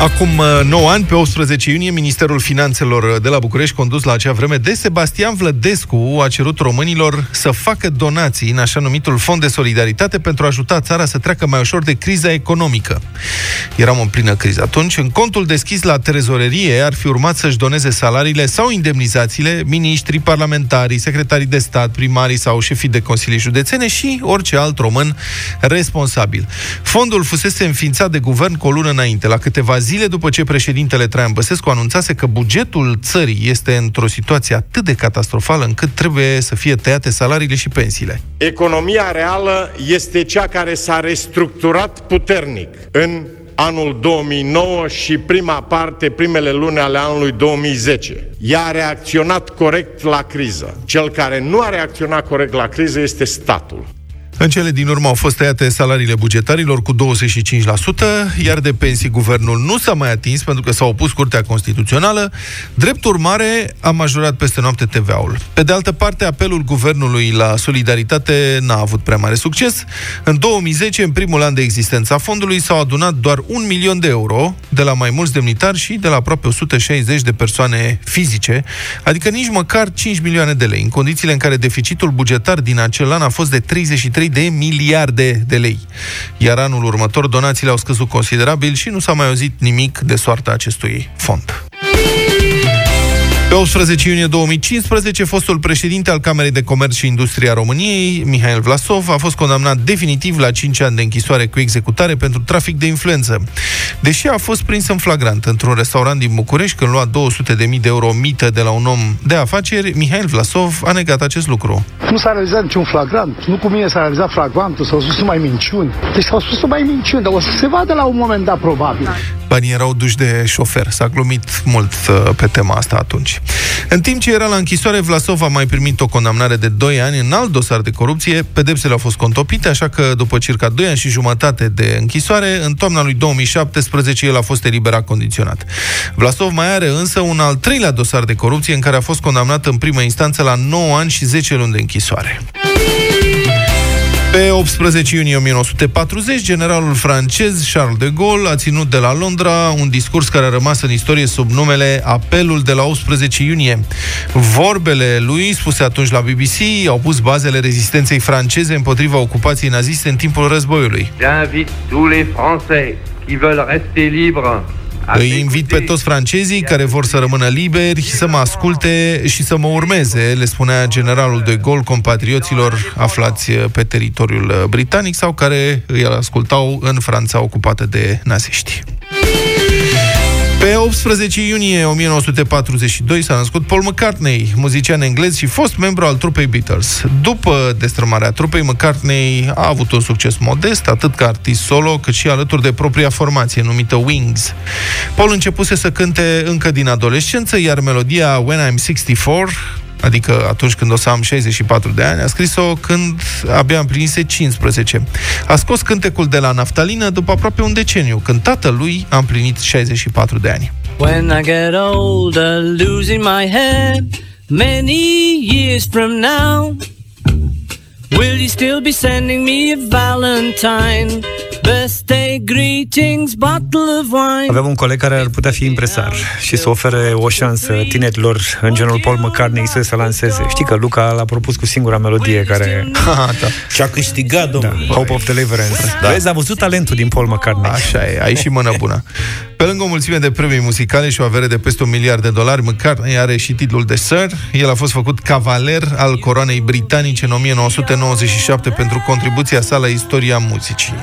Acum 9 uh, ani, pe 18 iunie, Ministerul Finanțelor de la București, condus la acea vreme de Sebastian Vlădescu, a cerut românilor să facă donații în așa numitul Fond de Solidaritate pentru a ajuta țara să treacă mai ușor de criza economică. Eram în plină criză atunci. În contul deschis la trezorerie ar fi urmat să-și doneze salariile sau indemnizațiile miniștrii, parlamentarii, secretarii de stat, primarii sau șefii de consilii județene și orice alt român responsabil. Fondul fusese înființat de guvern cu o lună înainte, la câteva zile după ce președintele Traian Băsescu anunțase că bugetul țării este într-o situație atât de catastrofală încât trebuie să fie tăiate salariile și pensiile. Economia reală este cea care s-a restructurat puternic în anul 2009 și prima parte, primele luni ale anului 2010. Ea a reacționat corect la criză. Cel care nu a reacționat corect la criză este statul. În cele din urmă au fost tăiate salariile bugetarilor cu 25%, iar de pensii guvernul nu s-a mai atins pentru că s-a opus Curtea Constituțională. Drept urmare, a majorat peste noapte TVA-ul. Pe de altă parte, apelul guvernului la solidaritate n-a avut prea mare succes. În 2010, în primul an de existență a fondului, s-au adunat doar un milion de euro de la mai mulți demnitari și de la aproape 160 de persoane fizice, adică nici măcar 5 milioane de lei, în condițiile în care deficitul bugetar din acel an a fost de 33 3 de miliarde de lei. Iar anul următor donațiile au scăzut considerabil și nu s-a mai auzit nimic de soarta acestui fond. Pe 18 iunie 2015, fostul președinte al Camerei de Comerț și Industria României, Mihail Vlasov, a fost condamnat definitiv la 5 ani de închisoare cu executare pentru trafic de influență. Deși a fost prins în flagrant într-un restaurant din București când lua 200.000 de euro mită de la un om de afaceri, Mihail Vlasov a negat acest lucru. Nu s-a realizat niciun flagrant. Nu cu mine s-a realizat flagrantul, s-au spus mai minciuni. Deci s-au spus mai minciuni, dar o să se vadă la un moment dat, probabil. Banii erau duși de șofer. S-a glumit mult uh, pe tema asta atunci. În timp ce era la închisoare, Vlasov a mai primit o condamnare de 2 ani în alt dosar de corupție. Pedepsele au fost contopite, așa că după circa 2 ani și jumătate de închisoare, în toamna lui 2017 el a fost eliberat condiționat. Vlasov mai are însă un al treilea dosar de corupție în care a fost condamnat în primă instanță la 9 ani și 10 luni de închisoare. Pe 18 iunie 1940, generalul francez Charles de Gaulle a ținut de la Londra un discurs care a rămas în istorie sub numele Apelul de la 18 iunie. Vorbele lui, spuse atunci la BBC, au pus bazele rezistenței franceze împotriva ocupației naziste în timpul războiului. J'invite tous les Français qui veulent rester libres îi invit pe toți francezii care vor să rămână liberi să mă asculte și să mă urmeze, le spunea generalul de Gaulle compatrioților aflați pe teritoriul britanic sau care îi ascultau în Franța ocupată de naziști. Pe 18 iunie 1942 s-a născut Paul McCartney, muzician englez și fost membru al trupei Beatles. După destrămarea trupei, McCartney a avut un succes modest, atât ca artist solo, cât și alături de propria formație, numită Wings. Paul începuse să cânte încă din adolescență, iar melodia When I'm 64 adică atunci când o să am 64 de ani, a scris-o când abia împlinise 15. A scos cântecul de la naftalină după aproape un deceniu, când tatălui a împlinit 64 de ani. When I get older, losing my head, many years from now, will you still be sending me a valentine? Birthday greetings, bottle of wine. Avem un coleg care ar putea fi impresar și să ofere o șansă tinerilor în genul Paul McCartney să se lanseze. Știi că Luca l-a propus cu singura melodie care... da. Și a câștigat, domnule. Da. Hope of Deliverance. Da. Vezi, a văzut talentul din Paul McCartney. Așa e, ai și mână bună. Pe lângă o mulțime de premii muzicale și o avere de peste un miliard de dolari, McCartney are și titlul de Sir. El a fost făcut cavaler al coroanei britanice în 1997 pentru contribuția sa la istoria muzicii.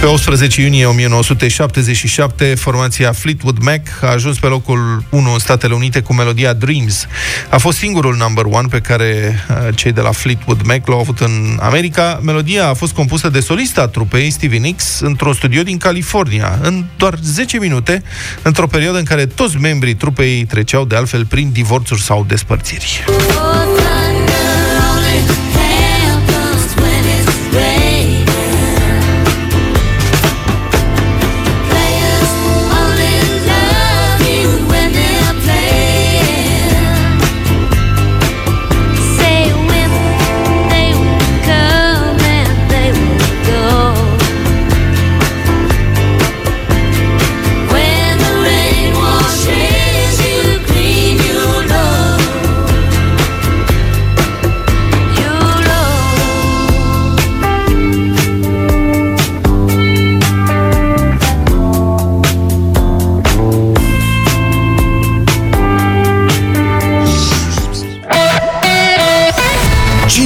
Pe 18 iunie 1977, formația Fleetwood Mac a ajuns pe locul 1 în Statele Unite cu melodia Dreams. A fost singurul number one pe care uh, cei de la Fleetwood Mac l-au avut în America. Melodia a fost compusă de solista trupei Stevie Nicks într-un studio din California, în doar 10 minute, într-o perioadă în care toți membrii trupei treceau de altfel prin divorțuri sau despărțiri.